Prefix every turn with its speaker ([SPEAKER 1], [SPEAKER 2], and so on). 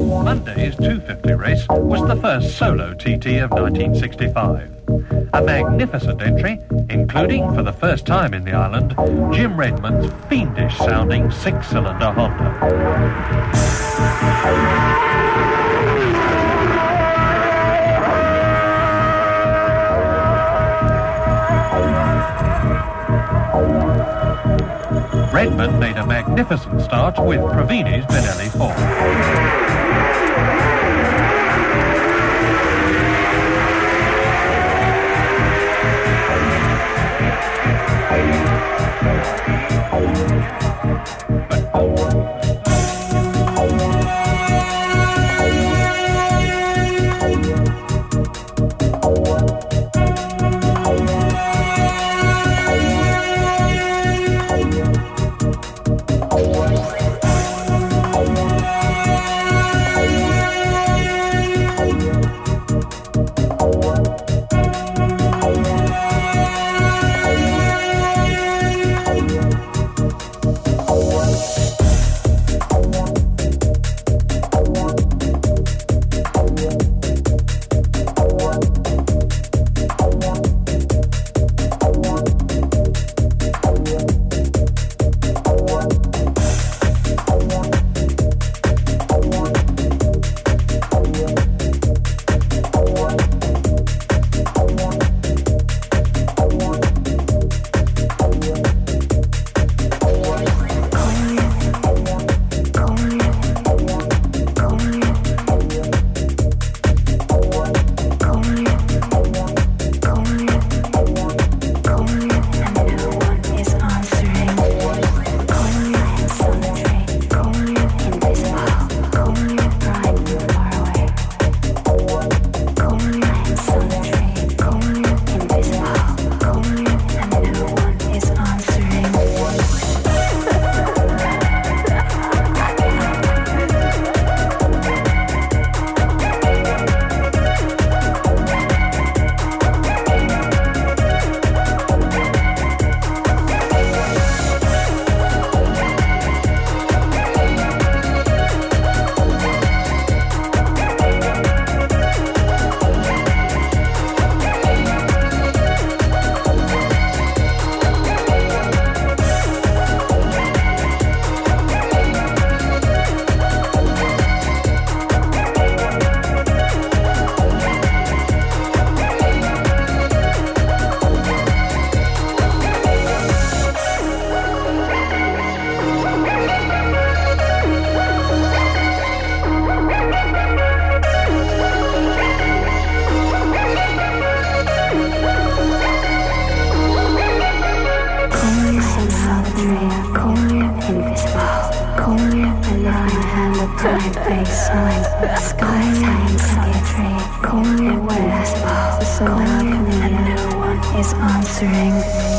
[SPEAKER 1] Monday's 250 race was the first solo TT of 1965. A magnificent entry, including, for the first time in the island, Jim Redman's fiendish-sounding six-cylinder Honda. Redman made a magnificent start with Provini's Benelli 4.
[SPEAKER 2] answering.